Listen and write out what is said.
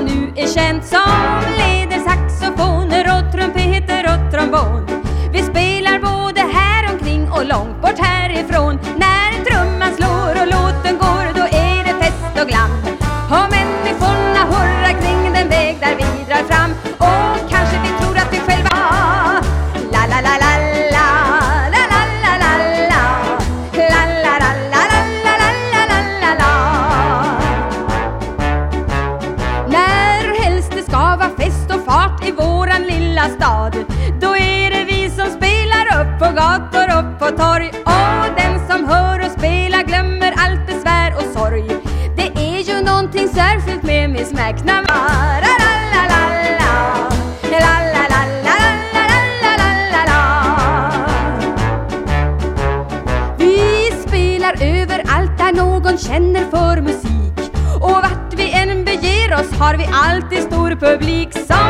som nu är känt som leder saxofoner och trumpeter och trombon. Vi spelar både här omkring och långt bort härifrån när en lilla stad. Då är det vi som spelar upp på gator och på torg. Och den som hör och spelar glömmer allt besvär och sorg. Det är ju någonting särskilt med Miss McNamara. Vi spelar överallt där någon känner för musik. Och vart vi än beger oss har vi alltid stor publik. Som